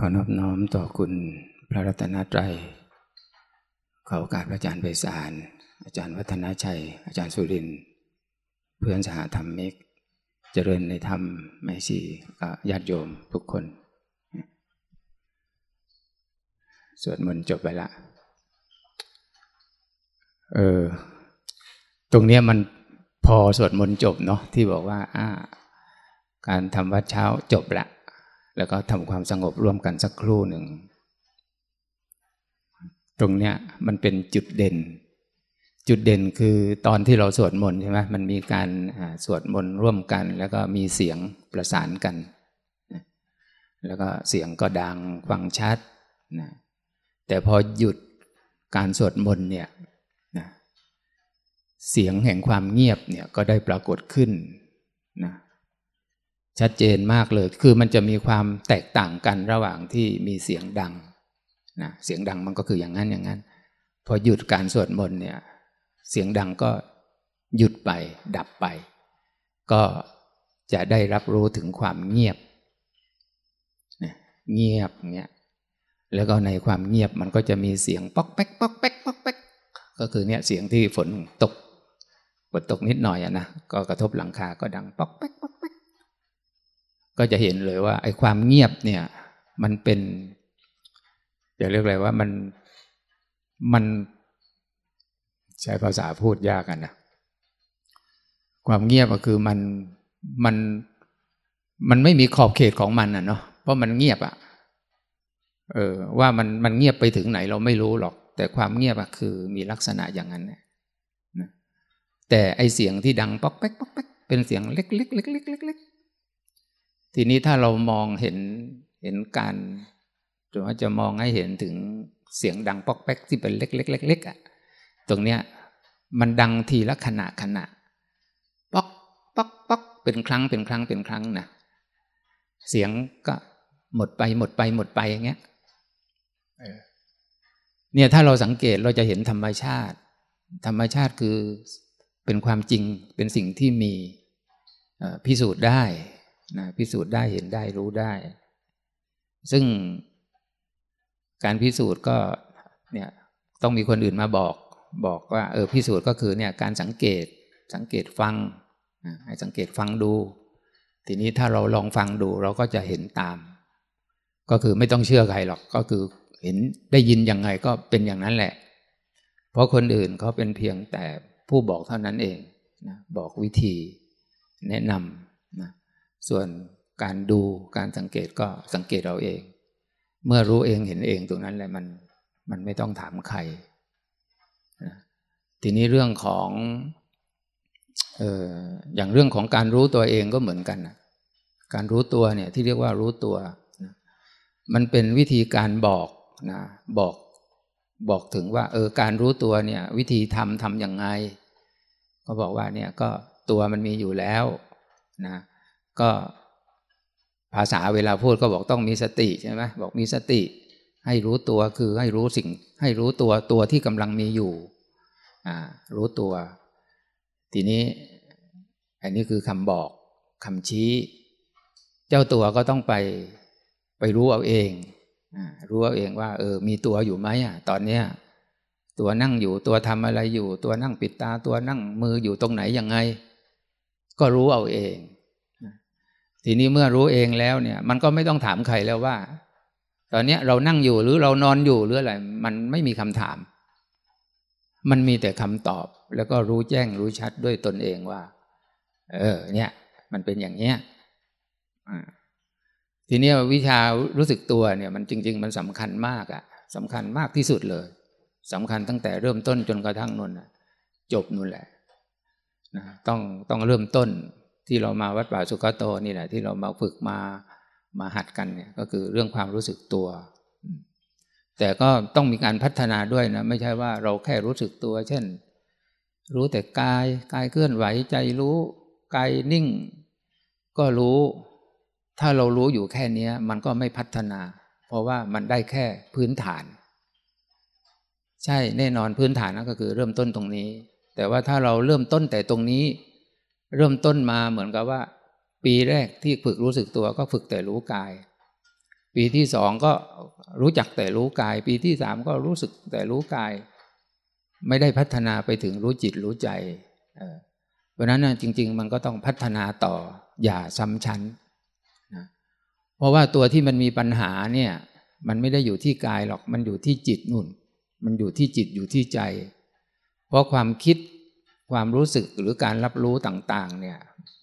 ขอนอบน้อมต่อคุณพระรัตนตรัย ขอโอกาสอาจารย์ไพศาล อาจารย์วัฒนาชัย อาจารย์สุริน เพื่อนสหธรรมิก เจริญในธรรมแม่ชีญาติโยมทุกคน สวดมนต์จบไปละ เออ ตรงเนี้ยมันพอสวดมนต์จบเนาะที่บอกว่า การทำวัดเช้าจบละ แล้วก็ทำความสงบร่วมกันสักครู่หนึ่ง ตรงเนี้ยมันเป็นจุดเด่น จุดเด่นคือตอนที่เราสวดมนต์ใช่ไหมมันมีการสวดมนต์ร่วมกัน แล้วก็มีเสียงประสานกัน แล้วก็เสียงก็ดังฟังชัดนะแต่พอหยุดการสวดมนต์เนี่ยนะเสียงแห่งความเงียบเนี่ยก็ได้ปรากฏขึ้น ชัดเจนมากเลย คือมันจะมีความแตกต่างกันระหว่างที่มีเสียงดังนะเสียงดังมันก็คืออย่างนั้นอย่างนั้น พอหยุดการสวดมนต์เนี่ย เสียงดังก็หยุดไปดับไป ก็จะได้รับรู้ถึงความเงียบเงียบเงี้ยแล้วก็ในความเงียบมันก็จะมีเสียงป๊อกแป๊กป๊อกแป๊กป๊อกแป๊กก็คือเนี่ยเสียงที่ฝนตกฝนตกนิดหน่อยอะนะก็กระทบหลังคาก็ดังป๊อกแป๊ก ก็จะเห็นเลยว่าไอ้ความเงียบเนี่ย มันเป็นจะเรียกอะไรว่ามันมันใช้ภาษาพูดยากกันนะความเงียบก็คือมันมันมันไม่มีขอบเขตของมันอะเนาะเพราะมันเงียบอะเออว่ามันมันเงียบไปถึงไหนเราไม่รู้หรอก แต่ความเงียบอะคือมีลักษณะอย่างนั้นนะแต่ไอเสียงที่ดังป๊อกแป๊กป๊อกแป๊กเป็นเสียงเล็กเล็กเล็กเล็กเล็กเล็ก ทีนี้ถ้าเรามองเห็นเห็นการหรือว่าจะมองให้เห็นถึงเสียงดังป๊อกแป๊กที่เป็นเล็กเล็กเล็กเล็กอะตรงเนี้ยมันดังทีละขณะขณะป๊อกป๊อกป๊อกเป็นครั้งเป็นครั้งเป็นครั้งนะเสียงก็หมดไปหมดไปหมดไปอย่างเงี้ยเนี่ยถ้าเราสังเกตเราจะเห็นธรรมชาติ ธรรมชาติคือเป็นความจริงเป็นสิ่งที่มีพิสูจน์ได้ นะพิสูจน์ได้เห็นได้รู้ได้ ซึ่งการพิสูจน์ก็เนี่ยต้องมีคนอื่นมาบอก บอกว่าเออพิสูจน์ก็คือเนี่ยการสังเกตสังเกตฟังให้สังเกตฟังดู ทีนี้ถ้าเราลองฟังดูเราก็จะเห็นตาม ก็คือไม่ต้องเชื่อใครหรอกก็คือเห็นได้ยินยังไงก็เป็นอย่างนั้นแหละ เพราะคนอื่นเขาเป็นเพียงแต่ผู้บอกเท่านั้นเองนะบอกวิธีแนะนำ ส่วนการดูการสังเกตก็สังเกตเราเอง เมื่อรู้เองเห็นเองตรงนั้นแหละมันมันไม่ต้องถามใครทีนี้เรื่องของเอออย่างเรื่องของการรู้ตัวเองก็เหมือนกันนะการรู้ตัวเนี่ยที่เรียกว่ารู้ตัวนะมันเป็นวิธีการบอกนะบอกบอกถึงว่าเออการรู้ตัวเนี่ย วิธีทำทำยังไง ก็บอกว่าเนี่ยก็ตัวมันมีอยู่แล้วนะ ก็ภาษาเวลาพูดก็บอกต้องมีสติใช่ไหมบอกมีสติ ให้รู้ตัวคือให้รู้สิ่ง ให้รู้ตัวตัวที่กำลังมีอยู่รู้ตัว ทีนี้ อันนี้คือคำบอกคำชี้ เจ้าตัวก็ต้องไปไปรู้เอาเองรู้เอาเองว่า เออ มีตัวอยู่ไหมอะ ตอนเนี้ยตัวนั่งอยู่ตัวทำอะไรอยู่ ตัวนั่งปิดตา ตัวนั่งมืออยู่ตรงไหนยังไง ก็รู้เอาเอง ทีนี้เมื่อรู้เองแล้วเนี่ย มันก็ไม่ต้องถามใครแล้วว่า ตอนนี้เรานั่งอยู่หรือเรานอนอยู่หรืออะไร มันไม่มีคำถาม มันมีแต่คำตอบ แล้วก็รู้แจ้งรู้ชัดด้วยตนเองว่า เออ เนี่ย มันเป็นอย่างเนี้ยทีนี้วิชารู้สึกตัวเนี่ย มันจริง ๆ มันสำคัญมากอะสำคัญมากที่สุดเลยสำคัญตั้งแต่เริ่มต้นจนกระทั่งนนจบนู่นแหละนะต้องต้องเริ่มต้น ที่เรามาวัดป่าสุกโตนี่แหละ ที่เรามาฝึกมามาหัดกันเนี่ยก็คือเรื่องความรู้สึกตัว แต่ก็ต้องมีการพัฒนาด้วยนะ ไม่ใช่ว่าเราแค่รู้สึกตัว เช่น รู้แต่กายกายเคลื่อนไหวใจรู้กายนิ่ง ก็รู้ ถ้าเรารู้อยู่แค่นี้มันก็ไม่พัฒนา เพราะว่ามันได้แค่พื้นฐาน ใช่แน่นอนพื้นฐานนั่นก็คือเริ่มต้นตรงนี้ แต่ว่าถ้าเราเริ่มต้นแต่ตรงนี้ เริ่มต้นมาเหมือนกับว่า ปีแรกที่ฝึกรู้สึกตัวก็ฝึกแต่รู้กาย ปีที่สองก็รู้จักแต่รู้กาย ปีที่สามก็รู้สึกแต่รู้กาย ไม่ได้พัฒนาไปถึงรู้จิตรู้ใจเพราะนั้นจริง ๆ มันก็ต้องพัฒนาต่ออย่าซ้ำชั้นนะเพราะว่าตัวที่มันมีปัญหาเนี่ย มันไม่ได้อยู่ที่กายหรอกมันอยู่ที่จิตนุ่น มันอยู่ที่จิตอยู่ที่ใจ เพราะความคิด ความรู้สึกหรือการรับรู้ต่างๆ เนี่ย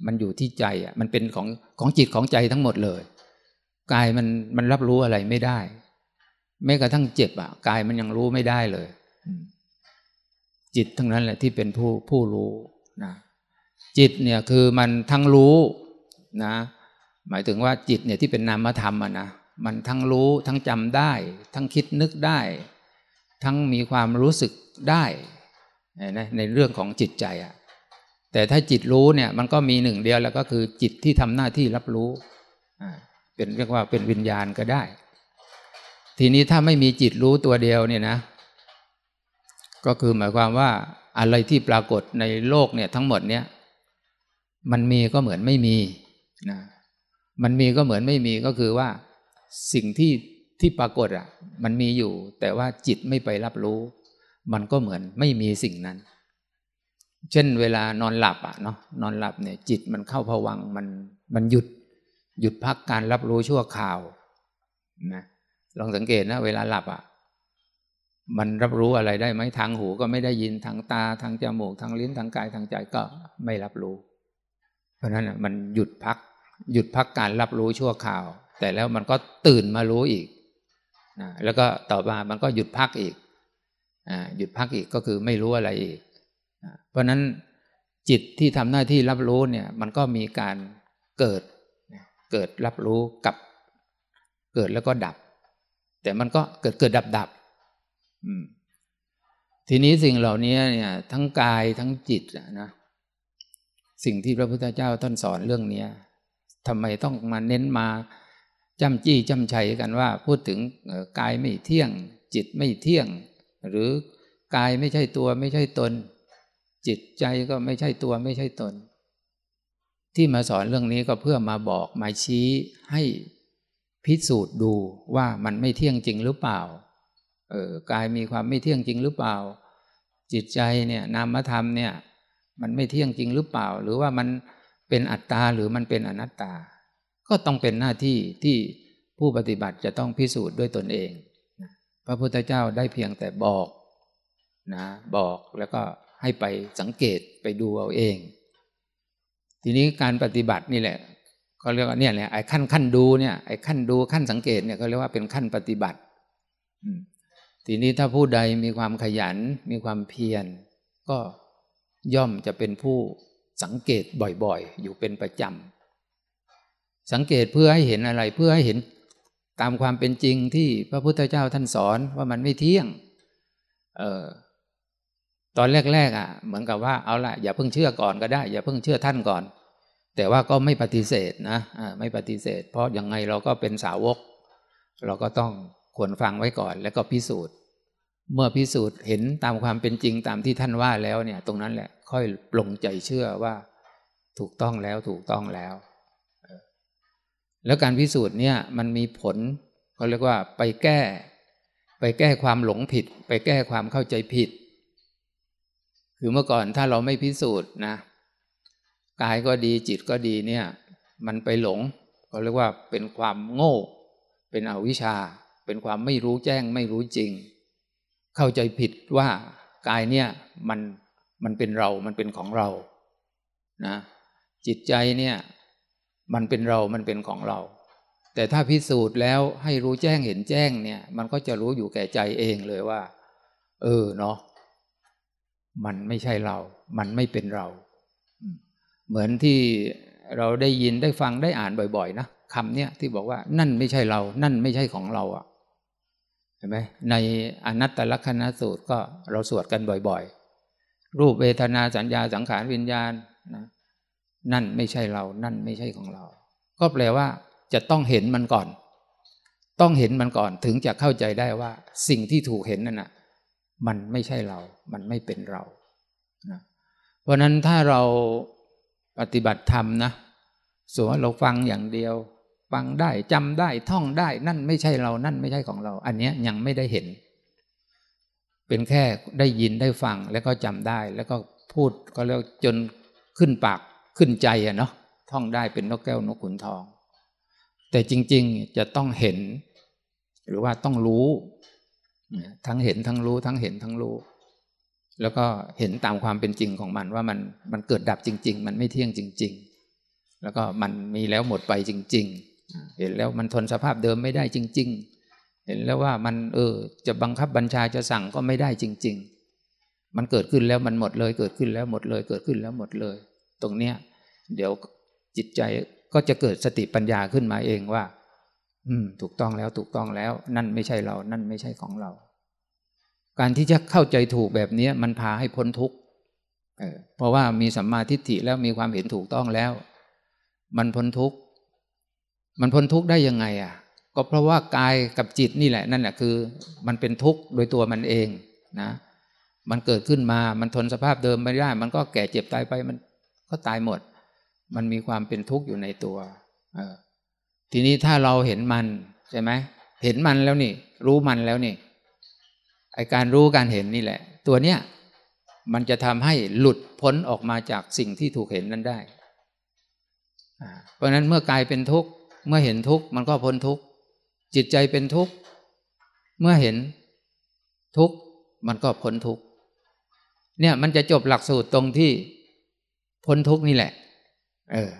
มันอยู่ที่ใจอะมันเป็นของของจิตของใจทั้งหมดเลยกายมันมันรับรู้อะไรไม่ได้ แม้กระทั่งเจ็บอะกายมันยังรู้ไม่ได้เลย จิตทั้งนั้นแหละที่เป็นผู้ผู้รู้นะจิตเนี่ยคือมันทั้งรู้นะ หมายถึงว่าจิตเนี่ยที่เป็นนามธรรมอะนะมันทั้งรู้ทั้งจำได้ ทั้งคิดนึกได้ ทั้งมีความรู้สึกได้ นะในเรื่องของจิตใจอะแต่ถ้าจิตรู้เนี่ยมันก็มีหนึ่งเดียวแล้วก็คือจิตที่ทำหน้าที่รับรู้อ่าเป็นเรียกว่าเป็นวิญญาณก็ได้ ทีนี้ถ้าไม่มีจิตรู้ตัวเดียวเนี่ยนะ ก็คือหมายความว่าอะไรที่ปรากฏในโลกเนี่ยทั้งหมดเนี่ยมันมีก็เหมือนไม่มีนะมันมีก็เหมือนไม่มีก็คือว่าสิ่งที่ที่ปรากฏอะมันมีอยู่ แต่ว่าจิตไม่ไปรับรู้ มันก็เหมือนไม่มีสิ่งนั้น เช่นเวลานอนหลับอะเนาะนอนหลับเนี่ย จิตมันเข้าผวังมันมันหยุด หยุดพักการรับรู้ชั่วข่าวนะลองสังเกตนะ เวลาหลับอะมันรับรู้อะไรได้ไหมทางหูก็ไม่ได้ยินทางตาทางจมูกทางลิ้นทางกายทางใจก็ไม่รับรู้ เพราะนั้นมันหยุดพัก หยุดพักการรับรู้ชั่วข่าว แต่แล้วมันก็ตื่นมารู้อีกนะแล้วก็ต่อมามันก็หยุดพักอีก หยุดพักอีกก็คือไม่รู้อะไรอีก เพราะนั้นจิตที่ทำหน้าที่รับรู้เนี่ยมันก็มีการเกิดเกิดรับรู้กับเกิดแล้วก็ดับ แต่มันก็เกิดเกิดดับดับทีนี้สิ่งเหล่านี้เนี่ย ทั้งกายทั้งจิตนะสิ่งที่พระพุทธเจ้าท่านสอนเรื่องนี้ทำไมต้องมาเน้นมาจำจี้จำชัยกันว่า พูดถึงกายไม่เที่ยง จิตไม่เที่ยง หรือกายไม่ใช่ตัวไม่ใช่ตน จิตใจก็ไม่ใช่ตัวไม่ใช่ตน ที่มาสอนเรื่องนี้ก็เพื่อมาบอกมาชี้ให้พิสูจน์ดูว่ามันไม่เที่ยงจริงหรือเปล่าเออกายมีความไม่เที่ยงจริงหรือเปล่า จิตใจเนี่ยนามธรรมเนี่ย มันไม่เที่ยงจริงหรือเปล่า หรือว่ามันเป็นอัตตาหรือมันเป็นอนัตตา ก็ต้องเป็นหน้าที่ที่ผู้ปฏิบัติจะต้องพิสูจน์ด้วยตนเอง พระพุทธเจ้าได้เพียงแต่บอกนะบอกแล้วก็ให้ไปสังเกตไปดูเอาเอง ทีนี้การปฏิบัตินี่แหละเขาเรียกว่าเนี่ยแหละไอ้ขั้นขั้นดูเนี่ยไอ้ขั้นดูขั้นสังเกตเนี่ยเขาเรียกว่าเป็นขั้นปฏิบัติทีนี้ถ้าผู้ใดมีความขยันมีความเพียร ก็ย่อมจะเป็นผู้สังเกตบ่อยๆ อยู่เป็นประจำสังเกตเพื่อให้เห็นอะไรเพื่อให้เห็น ตามความเป็นจริงที่พระพุทธเจ้าท่านสอนว่ามันไม่เที่ยง เออตอนแรกๆอะ เหมือนกับว่าเอาละอย่าเพิ่งเชื่อก่อนก็ได้ อย่าเพิ่งเชื่อท่านก่อน แต่ว่าก็ไม่ปฏิเสธนะไม่ปฏิเสธ เพราะยังไงเราก็เป็นสาวก เราก็ต้องควรฟังไว้ก่อน แล้วก็พิสูจน์ เมื่อพิสูจน์เห็นตามความเป็นจริงตามที่ท่านว่าแล้วเนี่ย ตรงนั้นแหละ ค่อยปลงใจเชื่อว่า ถูกต้องแล้วถูกต้องแล้ว แล้วการพิสูจน์เนี่ยมันมีผลเขาเรียกว่าไปแก้ ไปแก้ความหลงผิด ไปแก้ความเข้าใจผิด คือเมื่อก่อนถ้าเราไม่พิสูจน์นะกายก็ดีจิตก็ดีเนี่ยมันไปหลงเขาเรียกว่าเป็นความโง่ เป็นอวิชชา เป็นความไม่รู้แจ้งไม่รู้จริง เข้าใจผิดว่ากายเนี่ยมันมันเป็นเรา มันเป็นของเรานะจิตใจเนี่ย มันเป็นเรา มันเป็นของเรา แต่ถ้าพิสูจน์แล้วให้รู้แจ้งเห็นแจ้งเนี่ย มันก็จะรู้อยู่แก่ใจเองเลยว่า เออเนาะ มันไม่ใช่เรา มันไม่เป็นเรา เหมือนที่เราได้ยินได้ฟังได้อ่านบ่อยๆ นะคำเนี้ยที่บอกว่านั่นไม่ใช่เรา นั่นไม่ใช่ของเราอะเห็นไหมในอนัตตลกนสูตรก็เราสวดกันบ่อยๆ รูปเวทนาสัญญาสังขารวิญญาณนะ นั่นไม่ใช่เรา นั่นไม่ใช่ของเรา ก็แปลว่า จะต้องเห็นมันก่อน ต้องเห็นมันก่อนถึงจะเข้าใจได้ว่า สิ่งที่ถูกเห็นนั่นน่ะมันไม่ใช่เรา มันไม่เป็นเรานะเพราะนั้นถ้าเราปฏิบัติธรรมนะส่วนเราฟังอย่างเดียว ฟังได้จำได้ท่องได้ นั่นไม่ใช่เรา นั่นไม่ใช่ของเรา อันนี้ยังไม่ได้เห็น เป็นแค่ได้ยินได้ฟังแล้วก็จำได้ แล้วก็พูดก็แล้วจนขึ้นปาก ขึ้นใจอะเนาะท่องได้เป็นนกแก้วนกขุนทอง แต่จริง ๆจะต้องเห็น หรือว่าต้องรู้ ทั้งเห็นทั้งรู้ ทั้งเห็นทั้งรู้ แล้วก็เห็นตามความเป็นจริงของมันว่ามันมันเกิดดับจริง ๆ มันไม่เที่ยงจริง ๆ แล้วก็มันมีแล้วหมดไปจริง ๆ เห็นแล้วมันทนสภาพเดิมไม่ได้จริง ๆ เห็นแล้วว่ามันเออจะบังคับบัญชาจะสั่งก็ไม่ได้จริง ๆ มันเกิดขึ้นแล้วมันหมดเลย เกิดขึ้นแล้วหมดเลย เกิดขึ้นแล้วหมดเลย ตรงเนี้ยเดี๋ยวจิตใจก็จะเกิดสติปัญญาขึ้นมาเองว่า อืม ถูกต้องแล้วถูกต้องแล้ว นั่นไม่ใช่เรา นั่นไม่ใช่ของเรา การที่จะเข้าใจถูกแบบนี้มันพาให้พ้นทุกข์เพราะว่ามีสัมมาทิฏฐิแล้วมีความเห็นถูกต้องแล้ว มันพ้นทุกข์มันพ้นทุกข์ได้ยังไง อะ ก็เพราะว่ากายกับจิตนี่แหละ นั่นแหละคือ มันเป็นทุกข์โดยตัวมันเองนะ มันเกิดขึ้นมา มันทนสภาพเดิมไม่ได้ มันก็แก่เจ็บตายไปมัน ก็ตายหมด มันมีความเป็นทุกข์อยู่ในตัวเออทีนี้ถ้าเราเห็นมันใช่ไหมเห็นมันแล้วนี่ รู้มันแล้วนี่ไอการรู้การเห็นนี่แหละ ตัวเนี้ยมันจะทำให้หลุดพ้นออกมาจากสิ่งที่ถูกเห็นนั้นได้ เพราะนั้นเมื่อกายเป็นทุกข์ เมื่อเห็นทุกข์มันก็พ้นทุกข์ จิตใจเป็นทุกข์ เมื่อเห็นทุกข์ มันก็พ้นทุกข์ เนี่ยมันจะจบหลักสูตรตรงที่ พ้นทุกนี่แหละ เออ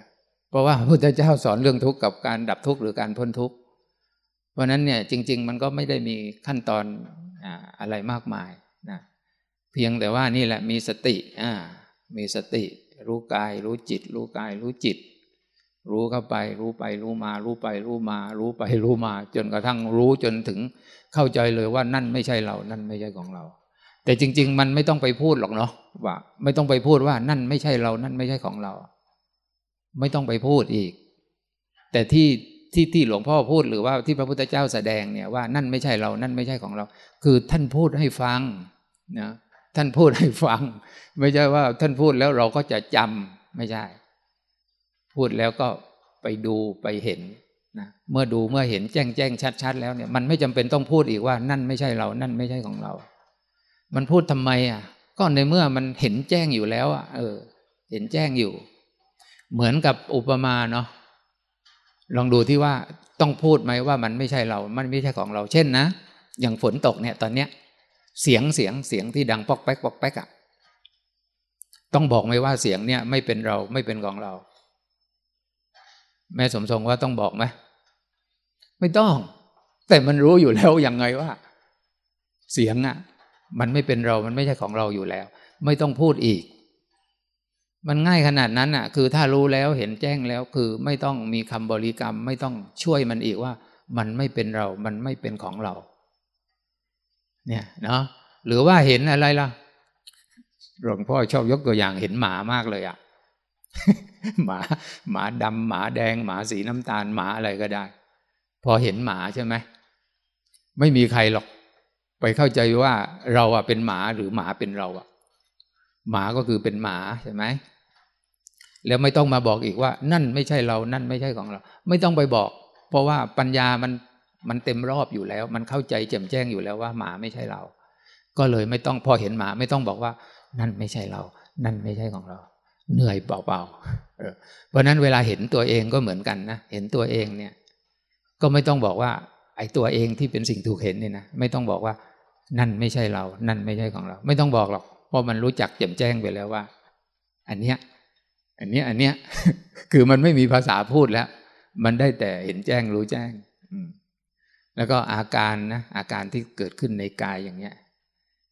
เพราะว่าพระพุทธเจ้าสอนเรื่องทุกข์กับการดับทุกข์หรือการพ้นทุกข์ เพราะนั้นเนี่ยจริง ๆ มันก็ไม่ได้มีขั้นตอนอะไรมากมายนะเพียงแต่ว่านี่แหละมีสติอ่ามีสติ รู้กาย รู้จิต รู้กาย รู้จิต รู้เข้าไป รู้ไป รู้มา รู้ไป รู้มา รู้ไปรู้มา จนกระทั่งรู้จนถึงเข้าใจเลยว่านั่นไม่ใช่เรา นั่นไม่ใช่ของเรา แต่จริง ๆ มันไม่ต้องไปพูดหรอกเนาะว่า ไม่ต้องไปพูดว่านั่นไม่ใช่เรานั่นไม่ใช่ของเรา ไม่ต้องไปพูดอีก แต่ที่ที่ที่หลวงพ่อพูดหรือว่าที่พระพุทธเจ้าแสดงเนี่ยว่านั่นไม่ใช่เรา นั่นไม่ใช่ของเรา คือท่านพูดให้ฟังนะท่านพูดให้ฟัง ไม่ใช่ว่า ท่านพูดแล้วเราก็จะจำไม่ใช่ พูดแล้วก็ไปดูไปเห็นนะเมื่อดูเมื่อเห็นแจ้งแจ้งชัดๆแล้วเนี่ยมันไม่จำเป็นต้องพูดอีกว่า นั่นไม่ใช่เรา นั่นไม่ใช่ของเรา มันพูดทำไมอะ ก็ในเมื่อมันเห็นแจ้งอยู่แล้วอะเออ เห็นแจ้งอยู่ เหมือนกับอุปมาเนาะลองดูที่ว่าต้องพูดไหมว่ามันไม่ใช่เรา มันไม่ใช่ของเรา เช่นนะอย่างฝนตกเนี่ย ตอนเนี้ย เสียงเสียงเสียงที่ดังปอกแป๊กปอกแป๊กอะต้องบอกไหมว่าเสียงเนี่ย ไม่เป็นเราไม่เป็นของเรา แม่สมทรงว่าต้องบอกไหมไม่ต้อง แต่มันรู้อยู่แล้วยังไงว่า เสียงอะ มันไม่เป็นเรา มันไม่ใช่ของเราอยู่แล้ว ไม่ต้องพูดอีก มันง่ายขนาดนั้นอะ คือถ้ารู้แล้วเห็นแจ้งแล้วคือไม่ต้องมีคำบริกรรม ไม่ต้องช่วยมันอีกว่า มันไม่เป็นเรา มันไม่เป็นของเรา เนี่ยเนาะหรือว่าเห็นอะไรล่ะหลวงพ่อชอบยกตัวอย่างเห็นหมามากเลยอะหมาหมาดำหมาแดง หมาสีน้ำตาลหมาอะไรก็ได้ พอเห็นหมาใช่ไหมไม่มีใครหรอก ไปเข้าใจว่าเราอะเป็นหมาหรือหมาเป็นเราอะหมาก็คือเป็นหมาใช่ไหมแล้วไม่ต้องมาบอกอีกว่า นั่นไม่ใช่เรา นั่นไม่ใช่ของเรา ไม่ต้องไปบอก เพราะว่าปัญญามันมันเต็มรอบอยู่แล้ว มันเข้าใจแจ่มแจ้งอยู่แล้วว่าหมาไม่ใช่เรา ก็เลยไม่ต้องพอเห็นหมา ไม่ต้องบอกว่า นั่นไม่ใช่เรา นั่นไม่ใช่ของเรา เหนื่อยเปล่าๆเพราะนั้นเวลาเห็นตัวเองก็เหมือนกันนะเห็นตัวเองเนี่ย ก็ไม่ต้องบอกว่า ไอ้ตัวเองที่เป็นสิ่งถูกเห็นเนี่ยนะไม่ต้องบอกว่า นั่นไม่ใช่เรา นั่นไม่ใช่ของเรา ไม่ต้องบอกหรอกเพราะมันรู้จักแจ่มแจ้งไปแล้วว่า อันเนี้ยอันเนี้ยอันเนี้ยคือมันไม่มีภาษาพูดแล้ว มันได้แต่เห็นแจ้งรู้แจ้งแล้วก็อาการนะอาการที่เกิดขึ้นในกายอย่างเนี้ย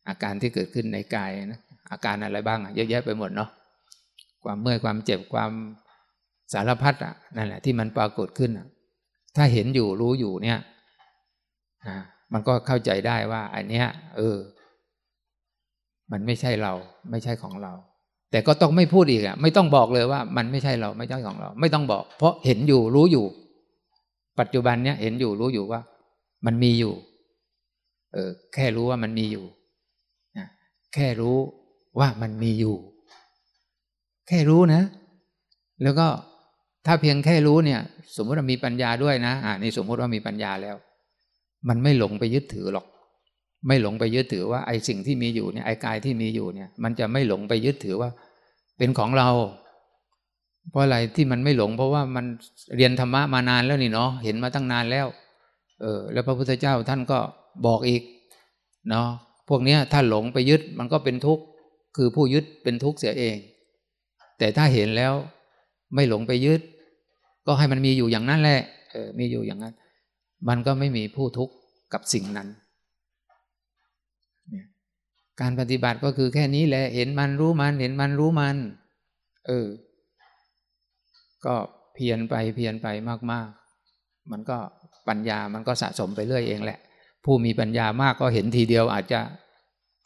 อาการที่เกิดขึ้นในกายนะอาการอะไรบ้างเยอะแยะไปหมดเนาะความเมื่อยความเจ็บความสารพัดอะนั่นแหละที่มันปรากฏขึ้นถ้าเห็นอยู่รู้อยู่เนี่ย มันก็เข้าใจได้ว่า อันเนี้ย เออ มันไม่ใช่เรา ไม่ใช่ของเรา แต่ก็ต้องไม่พูดอีกอะ ไม่ต้องบอกเลยว่า มันไม่ใช่เราไม่ใช่ของเรา ไม่ต้องบอก เพราะเห็นอยู่รู้อยู่ ปัจจุบันเนี้ยเห็นอยู่รู้อยู่ว่า มันมีอยู่ เออ แค่รู้ว่ามันมีอยู่นะแค่รู้ว่ามันมีอยู่ แค่รู้นะ แล้วก็ถ้าเพียงแค่รู้เนี่ย สมมติว่ามีปัญญาด้วยนะ อ่านี่สมมติว่ามีปัญญาแล้ว มันไม่หลงไปยึดถือหรอก ไม่หลงไปยึดถือว่าไอ้สิ่งที่มีอยู่เนี่ยไอ้กายที่มีอยู่เนี่ย มันจะไม่หลงไปยึดถือว่า เป็นของเรา เพราะอะไรที่มันไม่หลง เพราะว่ามันเรียนธรรมะมานานแล้วนี่เนาะเห็นมาตั้งนานแล้ว เออ แล้วพระพุทธเจ้าท่านก็บอกอีกเนาะพวกเนี้ยถ้าหลงไปยึดมันก็เป็นทุกข์คือผู้ยึดเป็นทุกข์เสียเอง แต่ถ้าเห็นแล้วไม่หลงไปยึด ก็ให้มันมีอยู่อย่างนั้นแหละเออมีอยู่อย่างนั้น มันก็ไม่มีผู้ทุกข์กับสิ่งนั้น การปฏิบัติก็คือแค่นี้แหละเห็นมันรู้มัน เห็นมันรู้มัน เออ ก็เพียรไปเพียรไปมาก ๆ มันก็ปัญญามันก็สะสมไปเรื่อยเองแหละ ผู้มีปัญญามากก็เห็นทีเดียวอาจจะ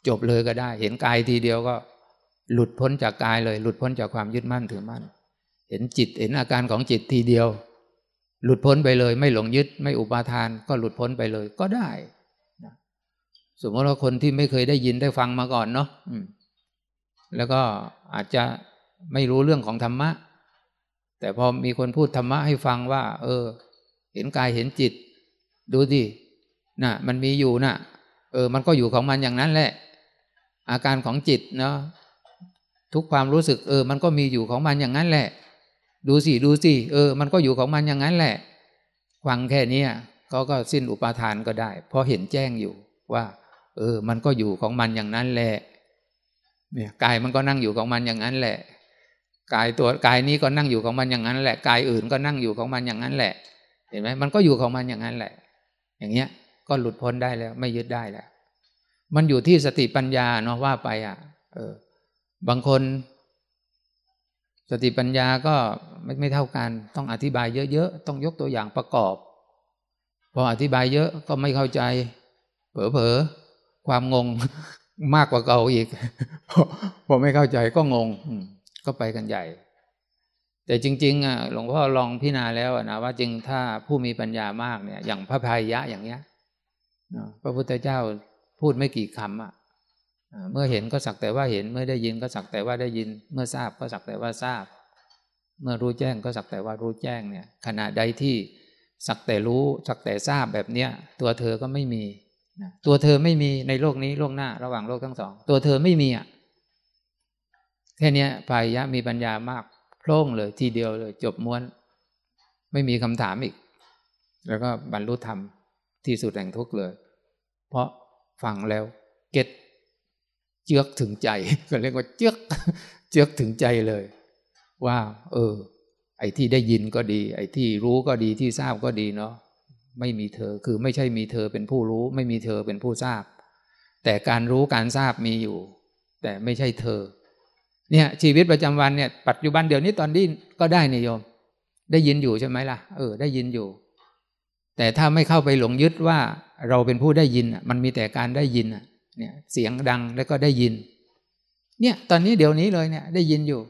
จบเลยก็ได้ เห็นกายทีเดียวก็ หลุดพ้นจากกายเลย หลุดพ้นจากความยึดมั่นถือมั่น เห็นจิตเห็นอาการของจิตทีเดียว หลุดพ้นไปเลย ไม่หลงยึดไม่อุปาทานก็หลุดพ้นไปเลยก็ได้สมมติว่าคนที่ไม่เคยได้ยินได้ฟังมาก่อนเนาะแล้วก็อาจจะไม่รู้เรื่องของธรรมะ แต่พอมีคนพูดธรรมะให้ฟังว่า เออ เห็นกายเห็นจิต ดูดิน่ะมันมีอยู่น่ะ เออ มันก็อยู่ของมันอย่างนั้นแหละ อาการของจิตเนาะทุกความรู้สึกเออ มันก็มีอยู่ของมันอย่างนั้นแหละ ดูสิดูสิเออ มันก็อยู่ของมันอย่างนั้นแหละฟังแค่นี้ก็ก็สิ้นอุปาทานก็ได้ เพราะเห็นแจ้งอยู่ว่า เออ มันก็อยู่ของมันอย่างนั้นแหละเนี่ยกายมันก็นั่งอยู่ของมันอย่างนั้นแหละกายตัวกายนี้ก็นั่งอยู่ของมันอย่างนั้นแหละกายอื่นก็นั่งอยู่ของมันอย่างนั้นแหละ เห็นไหมมันก็อยู่ของมันอย่างนั้นแหละ อย่างเงี้ยก็หลุดพ้นได้แล้ว ไม่ยึดได้แล้ว มันอยู่ที่สติปัญญาเนาะว่าไปอะ เออ บางคน สติปัญญาก็ไม่ไม่เท่ากัน ต้องอธิบายเยอะๆ ต้องยกตัวอย่างประกอบ พออธิบายเยอะก็ไม่เข้าใจ เผลอๆ ความงงมากกว่าเก่าอีกพอไม่เข้าใจก็งง ก็ไปกันใหญ่ แต่จริง ๆอะหลวงพ่อลองพิจารณาแล้วนะว่าจริงถ้าผู้มีปัญญามากเนี่ย อย่างพระพายะอย่างเนี้ยพระพุทธเจ้าพูดไม่กี่คำอะ เมื่อเห็นก็สักแต่ว่าเห็น เมื่อได้ยินก็สักแต่ว่าได้ยิน เมื่อทราบก็สักแต่ว่าทราบ เมื่อรู้แจ้งก็สักแต่ว่ารู้แจ้งเนี่ยขณะใดที่สักแต่รู้สักแต่ทราบแบบเนี้ยตัวเธอก็ไม่มีตัวเธอไม่มีในโลกนี้โลกหน้าระหว่างโลกทั้งสอง ตัวเธอไม่มีอะแค่นี้พายะมีปัญญามากโพร่งเลยทีเดียวเลย จบม้วน ไม่มีคำถามอีก แล้วก็บรรลุธรรมที่สุดแห่งทุกข์เลย เพราะฟังแล้วเก็ต เจือกถึงใจ ก็เรียกว่าเจือกเจือกถึงใจเลย ว่า เออ ไอ้ที่ได้ยินก็ดี ไอ้ที่รู้ก็ดีที่ทราบก็ดีเนาะไม่มีเธอคือไม่ใช่มีเธอเป็นผู้รู้ ไม่มีเธอเป็นผู้ทราบ แต่การรู้การทราบมีอยู่ แต่ไม่ใช่เธอ เนี่ยชีวิตประจำวันเนี่ยปัจจุบันเดี๋ยวนี้ตอนนี้ก็ได้นิยม ได้ยินอยู่ใช่ไหมล่ะ เออ ได้ยินอยู่ แต่ถ้าไม่เข้าไปหลงยึดว่าเราเป็นผู้ได้ยินมันมีแต่การได้ยิน เนี่ยเสียงดังแล้วก็ได้ยิน เนี่ยตอนนี้เดี๋ยวนี้เลยเนี่ยได้ยินอยู่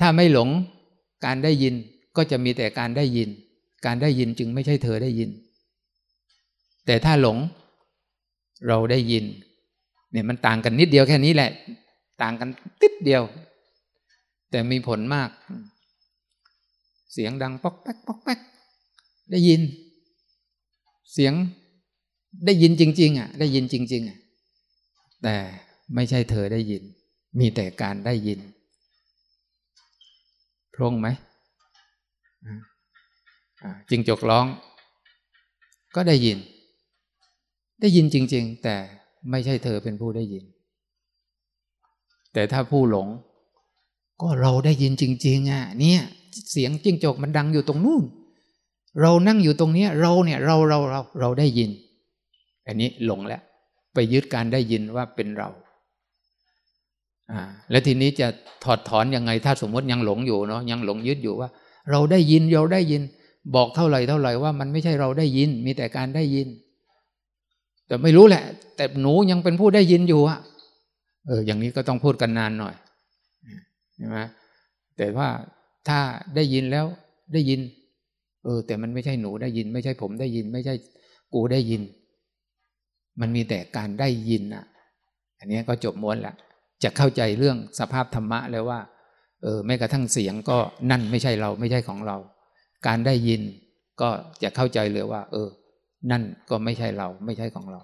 ถ้าไม่หลงการได้ยินก็จะมีแต่การได้ยิน การได้ยินจึงไม่ใช่เธอได้ยิน แต่ถ้าหลงเราได้ยิน เนี่ยมันต่างกันนิดเดียวแค่นี้แหละ ต่างกันติดเดียว แต่มีผลมาก เสียงดังป๊อกแป๊กป๊อกแป๊กได้ยิน เสียง ได้ยินจริง ๆ อะ ได้ยินจริง ๆอะแต่ไม่ใช่เธอได้ยิน มีแต่การได้ยินพร่งไหมจิงจกร้อง ก็ได้ยิน ได้ยินจริง ๆ แต่ไม่ใช่เธอเป็นผู้ได้ยิน แต่ถ้าผู้หลง ก็เราได้ยินจริง ๆ อะ เนี่ย เสียงจิงจกมันดังอยู่ตรงนู่น เรานั่งอยู่ตรงนี้ เราเนี่ย เราเราเราเราได้ยิน อันนี้หลงแล้ว ไปยึดการได้ยินว่าเป็นเราอ่าแล้วทีนี้จะถอดถอนยังไง ถ้าสมมติยังหลงอยู่เนาะยังหลงยึดอยู่ว่า เราได้ยินเราได้ยิน บอกเท่าไหร่เท่าไหร่ว่ามันไม่ใช่เราได้ยิน มีแต่การได้ยิน แต่ไม่รู้แหละ แต่หนูยังเป็นผู้ได้ยินอยู่อะเออ อย่างนี้ก็ต้องพูดกันนานหน่อยใช่ไหมแต่ว่าถ้าได้ยินแล้วได้ยิน เออ แต่มันไม่ใช่หนูได้ยิน ไม่ใช่ผมได้ยิน ไม่ใช่กูได้ยิน มันมีแต่การได้ยินอะ อันนี้ก็จบม้วนละจะเข้าใจเรื่องสภาพธรรมะแล้วว่า เออแม้กระทั่งเสียงก็นั่นไม่ใช่เราไม่ใช่ของเรา การได้ยินก็จะเข้าใจเลยว่า เออ นั่นก็ไม่ใช่เราไม่ใช่ของเรา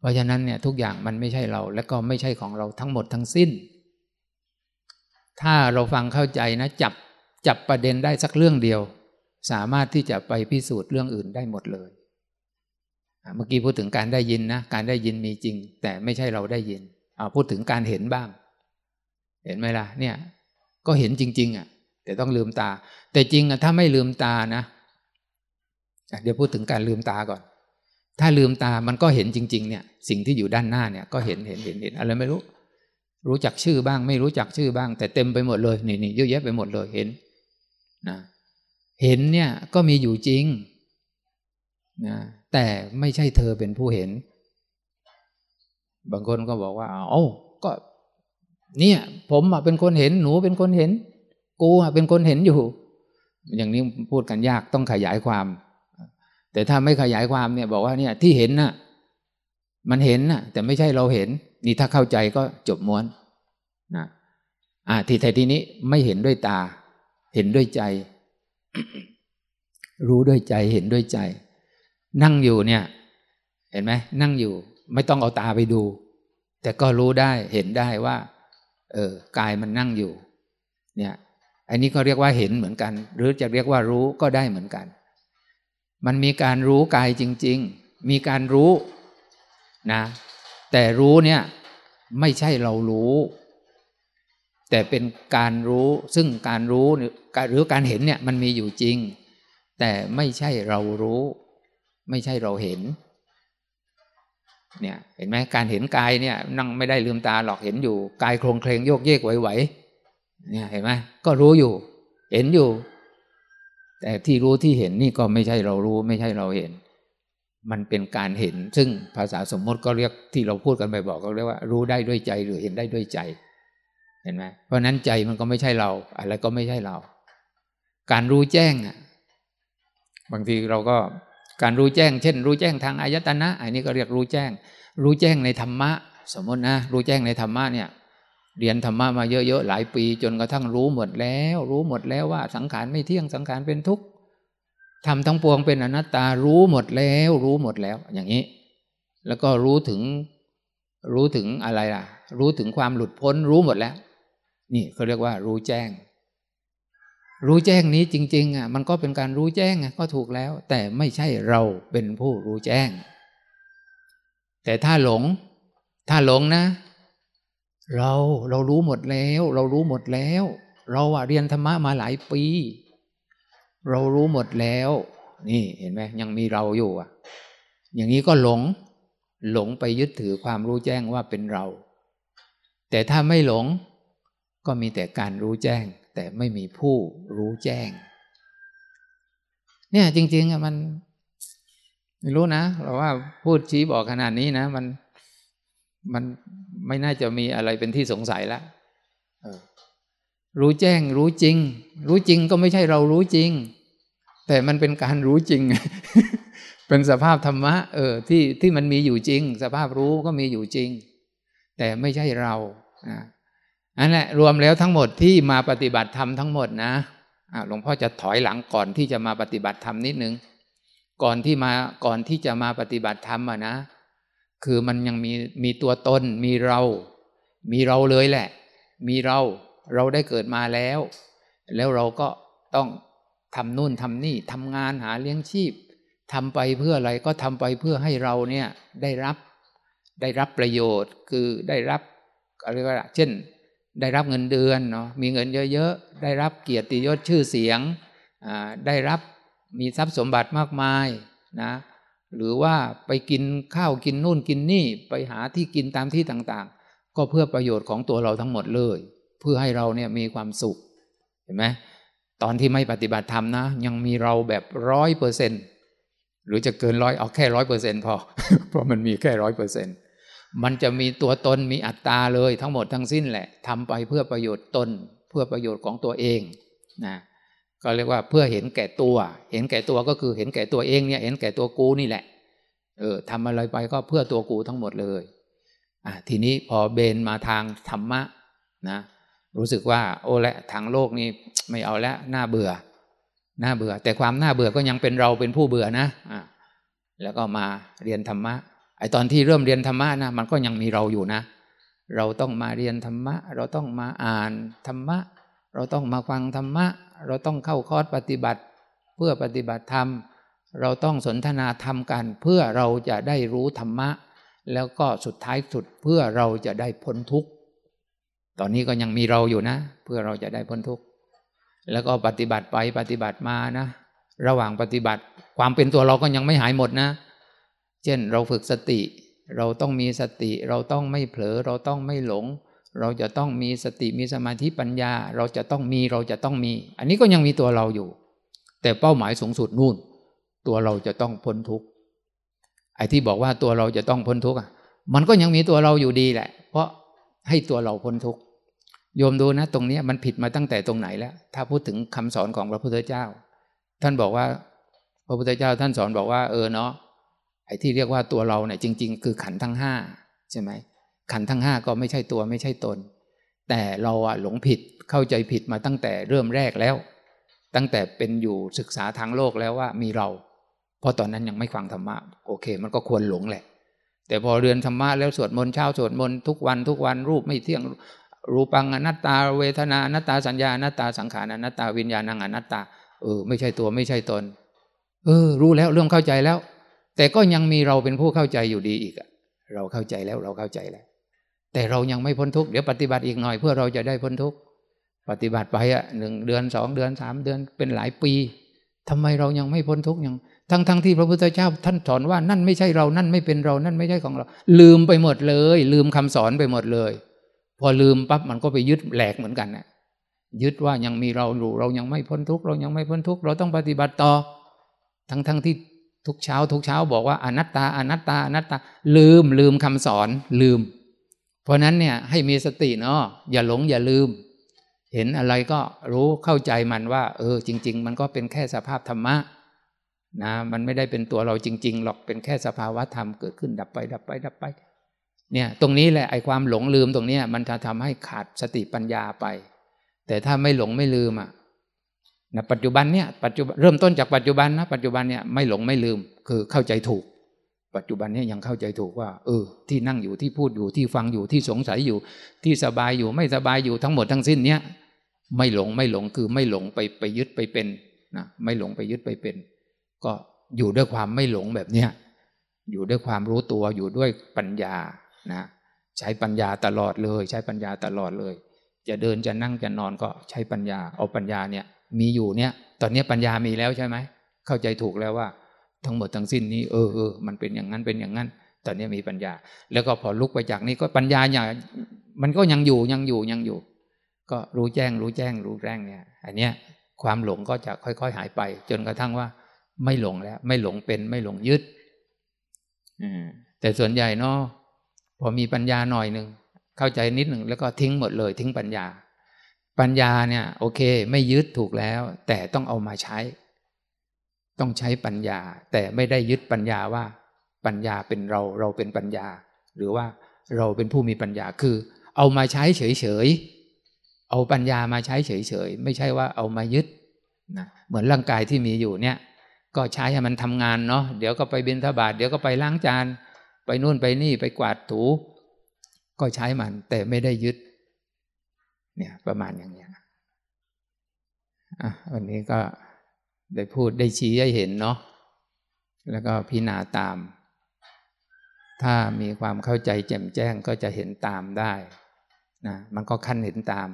เพราะฉะนั้นเนี่ยทุกอย่างมันไม่ใช่เรา และก็ไม่ใช่ของเราทั้งหมดทั้งสิ้น ถ้าเราฟังเข้าใจนะจับจับประเด็นได้สักเรื่องเดียว สามารถที่จะไปพิสูจน์เรื่องอื่นได้หมดเลย เมื่อกี้พูดถึงการได้ยินนะการได้ยินมีจริง แต่ไม่ใช่เราได้ยินเอาพูดถึงการเห็นบ้าง เห็นไหมล่ะเนี่ย ก็เห็นจริง ๆ อะ แต่ต้องลืมตา แต่จริงอะถ้าไม่ลืมตานะเดี๋ยวพูดถึงการลืมตาก่อน ถ้าลืมตามันก็เห็นจริง ๆ เนี่ย สิ่งที่อยู่ด้านหน้าเนี่ยก็เห็นเห็นเห็นเห็นอะไรไม่รู้ รู้จักชื่อบ้าง ไม่รู้จักชื่อบ้าง แต่เต็มไปหมดเลยนี่นี่เยอะแยะไปหมดเลยเห็นนะเห็นเนี่ยก็มีอยู่จริง นะแต่ไม่ใช่เธอเป็นผู้เห็น บางคนก็บอกว่าเอ้าก็ เนี่ย ผมเป็นคนเห็นหนูเป็นคนเห็น กูเป็นคนเห็นอยู่ อย่างนี้พูดกันยากต้องขยายความ แต่ถ้าไม่ขยายความเนี่ย บอกว่าเนี่ยที่เห็นน่ะ มันเห็นน่ะ แต่ไม่ใช่เราเห็น นี่ถ้าเข้าใจก็จบม้วนนะอ่าที่แต่ทีนี้ไม่เห็นด้วยตา เห็นด้วยใจ รู้ด้วยใจเห็นด้วยใจ นั่งอยู่เนี่ย เห็นไหมนั่งอยู่ ไม่ต้องเอาตาไปดู แต่ก็รู้ได้เห็นได้ว่า เออกายมันนั่งอยู่ เนี่ย อันนี้ก็เรียกว่าเห็นเหมือนกัน หรือจะเรียกว่ารู้ก็ได้เหมือนกัน มันมีการรู้กายจริง ๆ มีการรู้นะ แต่รู้เนี่ย ไม่ใช่เรารู้ แต่เป็นการรู้ซึ่งการรู้หรือการเห็นเนี่ย มันมีอยู่จริง แต่ไม่ใช่เรารู้ ไม่ใช่เราเห็น เนี่ย เห็นไหมการเห็นกายเนี่ย นั่งไม่ได้ลืมตาหรอกเห็นอยู่กายโครงเคลงโยกเยกไหวๆเนี่ยเห็นไหมก็รู้อยู่ เห็นอยู่ แต่ที่รู้ที่เห็นนี่ก็ไม่ใช่เรารู้ ไม่ใช่เราเห็น มันเป็นการเห็น ซึ่งภาษาสมมติก็เรียกที่เราพูดกันไปบอกก็เรียกว่า รู้ได้ด้วยใจหรือเห็นได้ด้วยใจ เห็นไหมเพราะนั้นใจมันก็ไม่ใช่เรา อะไรก็ไม่ใช่เรา การรู้แจ้งอะบางทีเราก็ การรู้แจ้ง เช่น รู้แจ้งทางอายตนะ อันนี้ก็เรียกรู้แจ้ง รู้แจ้งในธรรมะ สมมตินะ รู้แจ้งในธรรมะเนี่ยเรียนธรรมะมาเยอะๆหลายปี จนกระทั่งรู้หมดแล้ว รู้หมดแล้วว่าสังขารไม่เที่ยงสังขารเป็นทุกข์ทำทั้งปวงเป็นอนัตตารู้หมดแล้ว รู้หมดแล้ว อย่างนี้ แล้วก็รู้ถึงรู้ถึงอะไรล่ะ รู้ถึงความหลุดพ้นรู้หมดแล้ว นี่เขาเรียกว่ารู้แจ้ง รู้แจ้งนี้จริง ๆอะมันก็เป็นการรู้แจ้งอะก็ถูกแล้ว แต่ไม่ใช่เราเป็นผู้รู้แจ้ง แต่ถ้าหลง ถ้าหลงนะ เราเรารู้หมดแล้ว เรารู้หมดแล้ว เราอะเรียนธรรมะมาหลายปี เรารู้หมดแล้ว นี่เห็นไหมยังมีเราอยู่อะ อย่างนี้ก็หลง หลงไปยึดถือความรู้แจ้งว่าเป็นเรา แต่ถ้าไม่หลงก็มีแต่การรู้แจ้ง แต่ไม่มีผู้รู้แจ้ง เนี่ยจริงๆอะมันไม่รู้นะเราว่าพูดชี้บอกขนาดนี้นะ มันมันไม่น่าจะมีอะไรเป็นที่สงสัยแล้วรู้แจ้งรู้จริง รู้จริงก็ไม่ใช่เรารู้จริง แต่มันเป็นการรู้จริง เป็นสภาพธรรมะ เออ ที่ที่มันมีอยู่จริง สภาพรู้ก็มีอยู่จริง แต่ไม่ใช่เรานะ อันแหละรวมแล้วทั้งหมดที่มาปฏิบัติธรรมทั้งหมดนะหลวงพ่อจะถอยหลังก่อนที่จะมาปฏิบัติธรรมนิดนึง ก่อนที่มาก่อนที่จะมาปฏิบัติธรรมอะนะ คือมันยังมีมีตัวตนมีเรา มีเราเลยแหละ มีเราเราได้เกิดมาแล้ว แล้วเราก็ต้องทำนู่นทำนี่ทำงานหาเลี้ยงชีพทำไปเพื่ออะไรก็ทำไปเพื่อให้เราเนี่ยได้รับได้รับประโยชน์คือได้รับอะไรก็เช่น ได้รับเงินเดือนเนาะมีเงินเยอะๆ ได้รับเกียรติยศชื่อเสียง ได้รับมีทรัพย์สมบัติมากมายนะหรือว่าไปกินข้าวกินนู่นกินนี่ไปหาที่กินตามที่ต่างๆ ก็เพื่อประโยชน์ของตัวเราทั้งหมดเลย เพื่อให้เราเนี่ยมีความสุขเห็นไหมตอนที่ไม่ปฏิบัติธรรมนะ ยังมีเราแบบร้อยเปอร์เซ็นหรือจะเกินร้อยเอาแค่ร้อยเปอร์เซ็นพอเพราะมันมีแค่ร้อยเปอร์เซ็นต์ มันจะมีตัวตนมีอัตตาเลยทั้งหมดทั้งสิ้นแหละทำไปเพื่อประโยชน์ตน เพื่อประโยชน์ของตัวเองนะก็เรียกว่าเพื่อเห็นแก่ตัว เห็นแก่ตัวก็คือเห็นแก่ตัวเองเนี่ย เห็นแก่ตัวกูนี่แหละ เออทำอะไรไปก็เพื่อตัวกูทั้งหมดเลยอะทีนี้พอเบนมาทางธรรมะนะรู้สึกว่า โอ้และทางโลกนี้ไม่เอาแล้วน่าเบื่อน่าเบื่อ แต่ความน่าเบื่อก็ยังเป็นเราเป็นผู้เบื่อนะอ่าแล้วก็มาเรียนธรรมะ ไอตอนที่เริ่มเรียนธรรมะนะมันก็ยังมีเราอยู่นะ เราต้องมาเรียนธรรมะ เราต้องมาอ่านธรรมะ เราต้องมาฟังธรรมะ เราต้องเข้าคอร์สปฏิบัติ เพื่อปฏิบัติธรรม เราต้องสนทนาธรรมกัน เพื่อเราจะได้รู้ธรรมะ แล้วก็สุดท้ายสุดเพื่อเราจะได้พ้นทุกข์ตอนนี้ก็ยังมีเราอยู่นะ เพื่อเราจะได้พ้นทุกข์แล้วก็ปฏิบัติไปปฏิบัติมานะ ระหว่างปฏิบัติความเป็นตัวเราก็ยังไม่หายหมดนะ เช่นเราฝึกสติ เราต้องมีสติ เราต้องไม่เผลอ เราต้องไม่หลง เราจะต้องมีสติมีสมาธิปัญญา เราจะต้องมีเราจะต้องมี อันนี้ก็ยังมีตัวเราอยู่ แต่เป้าหมายสูงสุดนู่น ตัวเราจะต้องพ้นทุกข์ไอ้ที่บอกว่าตัวเราจะต้องพ้นทุกข์มันก็ยังมีตัวเราอยู่ดีแหละ เพราะให้ตัวเราพ้นทุกข์โยมดูนะ ตรงนี้มันผิดมาตั้งแต่ตรงไหนแล้ว ถ้าพูดถึงคำสอนของพระพุทธเจ้า ท่านบอกว่า พระพุทธเจ้าท่านสอนบอกว่าเออเนาะ ไอ้ที่เรียกว่าตัวเราเนี่ยจริง ๆ คือขันทั้งห้าใช่ไหมขันทั้งห้าก็ไม่ใช่ตัวไม่ใช่ตน แต่เราอะหลงผิดเข้าใจผิดมาตั้งแต่เริ่มแรกแล้ว ตั้งแต่เป็นอยู่ศึกษาทางโลกแล้วว่ามีเรา เพราะตอนนั้นยังไม่ฟังธรรมะโอเค มันก็ควรหลงแหละ แต่พอเรียนธรรมะแล้วสวดมนต์เช้าสวดมนต์ทุกวันทุกวันรูปไม่เที่ยงรูปังอนัตตาเวทนาอนัตตาสัญญาอนัตตาสังขารอนัตตาวิญญาณังอนัตตาเออไม่ใช่ตัวไม่ใช่ตน เออ รู้แล้วเริ่มเข้าใจแล้ว แต่ก็ยังมีเราเป็นผู้เข้าใจอยู่ดีอีกเราเข้าใจแล้วเราเข้าใจแล้ว แต่เรายังไม่พ้นทุกข์เดี๋ยวปฏิบัติอีกหน่อยเพื่อเราจะได้พ้นทุกข์ปฏิบัติไปอะหนึ่งเดือนสองเดือนสามเดือนเป็นหลายปีทำไมเรายังไม่พ้นทุกข์ยังทั้งทั้งที่พระพุทธเจ้าท่านสอนว่านั่นไม่ใช่เรานั่นไม่เป็นเรานั่นไม่ใช่ของเรา ลืมไปหมดเลย ลืมคำสอนไปหมดเลย พอลืมปั๊บมันก็ไปยึดแหลกเหมือนกันนะยึดว่ายังมีเราอยู่เรายังไม่พ้นทุกข์เรายังไม่พ้นทุกข์เราต้องปฏิบัติต่อ ทั้งทั้งที่ ทุกเช้า ทุกเช้าบอกว่าอนัตตาอนัตตาอนัตตา ลืมลืมคำสอนลืม เพราะนั้นเนี่ยให้มีสติเนาะอย่าหลงอย่าลืม เห็นอะไรก็รู้เข้าใจมันว่า เออ จริง ๆ มันก็เป็นแค่สภาพธรรมะนะมันไม่ได้เป็นตัวเราจริง ๆ หรอกเป็นแค่สภาวะธรรมเกิดขึ้นดับไป ดับไป ดับไป เนี่ยตรงนี้แหละไอ้ความหลงลืมตรงนี้มันจะทำให้ขาดสติปัญญาไป แต่ถ้าไม่หลงไม่ลืมอะ นะปัจจุบันเนี่ยปัจจุบันเริ่มต้นจากปัจจุบันนะปัจจุบันเนี่ยไม่หลงไม่ลืม คือเข้าใจถูก ปัจจุบันนี้ยังเข้าใจถูกว่า เออ ที่นั่งอยู่ที่พูดอยู่ที่ฟังอยู่ที่สงสัยอยู่ ที่สบายอยู่ไม่สบายอยู่ทั้งหมดทั้งสิ้นเนี้ยไม่หลงไม่หลงคือไม่หลงไปไปยึดไปเป็นนะไม่หลงไปยึดไปเป็น ก็อยู่ด้วยความไม่หลงแบบเนี้ยอยู่ด้วยความรู้ตัวอยู่ด้วยปัญญานะใช้ปัญญาตลอดเลย ใช้ปัญญาตลอดเลย จะเดินจะนั่งจะนอนก็ใช้ปัญญาเอาปัญญาเนี่ย มีอยู่เนี่ย ตอนนี้ปัญญามีแล้วใช่ไหม เข้าใจถูกแล้วว่า ทั้งหมดทั้งสิ้นนี้เออเออมันเป็นอย่างนั้นเป็นอย่างนั้น ตอนนี้มีปัญญา แล้วก็พอลุกไปจากนี้ก็ปัญญาอย่างมันก็ยังอยู่ยังอยู่ยังอยู่ ก็รู้แจ้งรู้แจ้งรู้แจ้งเนี่ย อันเนี้ยความหลงก็จะค่อย ๆ หายไป จนกระทั่งว่า ไม่หลงแล้ว ไม่หลงเป็นไม่หลงยึดแต่ส่วนใหญ่เนาะพอมีปัญญาหน่อยหนึ่งเข้าใจนิดหนึ่งแล้วก็ทิ้งหมดเลย ทิ้งปัญญา ปัญญาเนี่ย โอเค ไม่ยึดถูกแล้ว แต่ต้องเอามาใช้ ต้องใช้ปัญญา แต่ไม่ได้ยึดปัญญาว่า ปัญญาเป็นเราเราเป็นปัญญา หรือว่าเราเป็นผู้มีปัญญาคือ เอามาใช้เฉยๆเอาปัญญามาใช้เฉยๆไม่ใช่ว่าเอามายึดนะเหมือนร่างกายที่มีอยู่เนี่ย ก็ใช้ให้มันทำงานเนาะเดี๋ยวก็ไปบินทบาทเดี๋ยวก็ไปล้างจาน ไปนู่นไปนี่ไปกวาดถู ก็ใช้มัน แต่ไม่ได้ยึด เนี่ยประมาณอย่างเนี้อะวันนี้ก็ได้พูดได้ชี้ให้เห็นเนาะแล้วก็พิจารณาตาม ถ้ามีความเข้าใจแจ่มแจ้งก็จะเห็นตามได้นะมันก็ขั้นเห็นตาม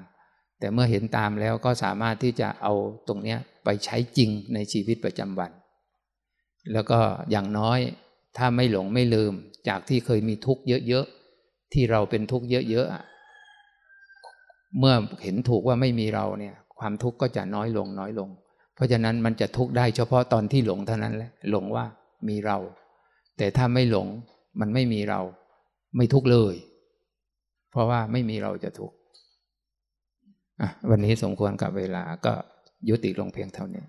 แต่เมื่อเห็นตามแล้วก็สามารถที่จะเอาตรงเนี้ยไปใช้จริงในชีวิตประจำวัน แล้วก็อย่างน้อยถ้าไม่หลงไม่ลืมจากที่เคยมีทุกข์เยอะๆที่เราเป็นทุกข์เยอะๆ เมื่อเห็นถูกว่าไม่มีเราเนี่ยความทุกข์ก็จะน้อยลงน้อยลง เพราะฉะนั้นมันจะทุกข์ได้เฉพาะตอนที่หลงเท่านั้นแหละหลงว่ามีเรา แต่ถ้าไม่หลงมันไม่มีเรา ไม่ทุกข์เลย เพราะว่าไม่มีเราจะทุกข์วันนี้สมควรกับเวลาก็ยุติลงเพียงเท่านี้